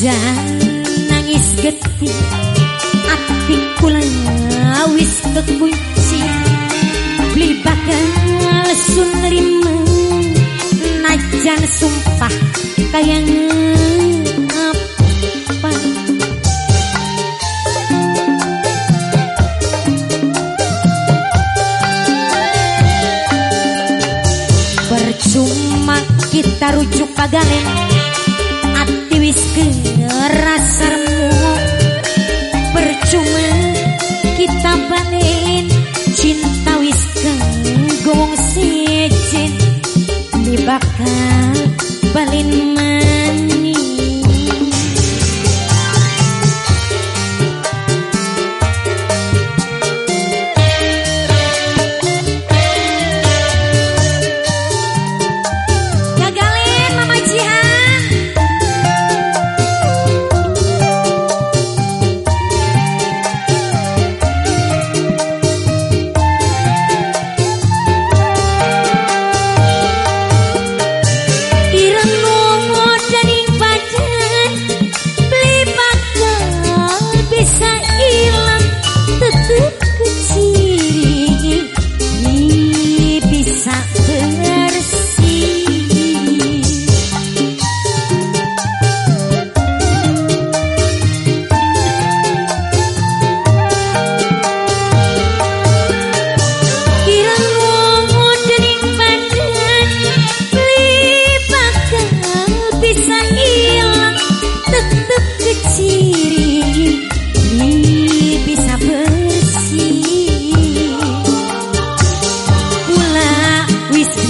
Najan nangis getih Ati kula wis kekunci Beli bakal sun lima Najan sumpah kayang apa. Percuma kita rujuk kagalen Ati wis Rasar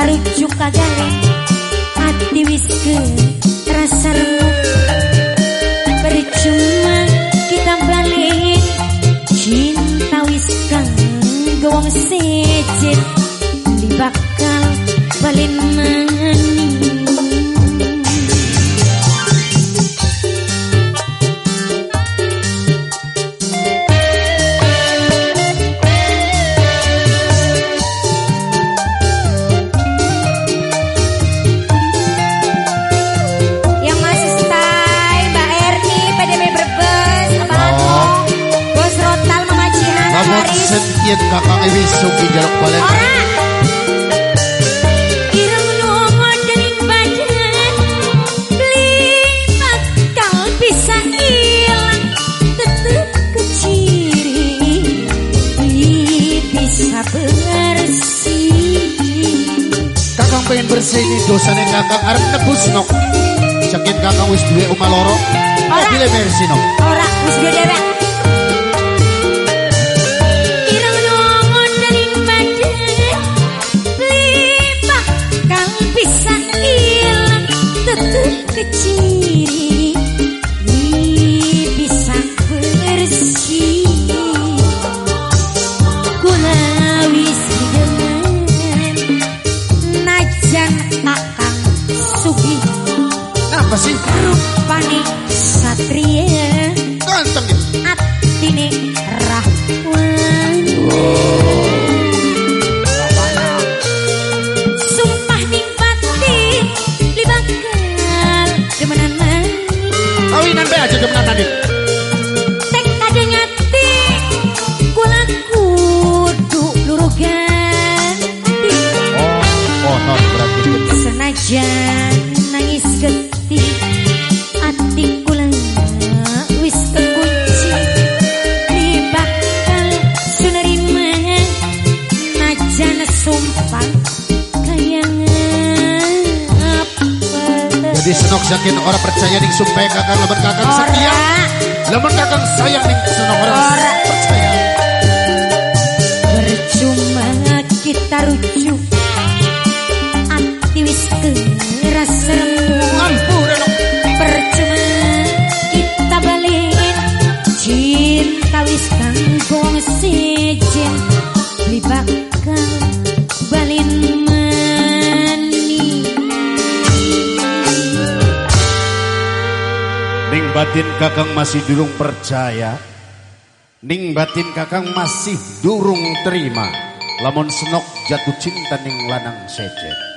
kita rujuk kagale Hati wis ke rasa remuk Percuma kita balik Cinta wis kang gawang sejen Di bakal bisa hilang Tetep keciri Bisa bersih Kakang pengen bersih ini dosane kakang arep nebus nok. Saking kakang wis duwe omah loro. Ora. Mobil mersi nok. Ora wis gue dewek 的。Jadi senok yakin orang percaya nih supaya kakak lemen kakak setia. Lemen kakak sayang nih senok orang ora. percaya. Percuma kita rujuk Ati wis keras Percuma kita balik Cinta wis kang gongsi Ning batin kakang masih durung percaya. Ning batin kakang masih durung terima. Lamun senok jatuh cinta ning lanang sejen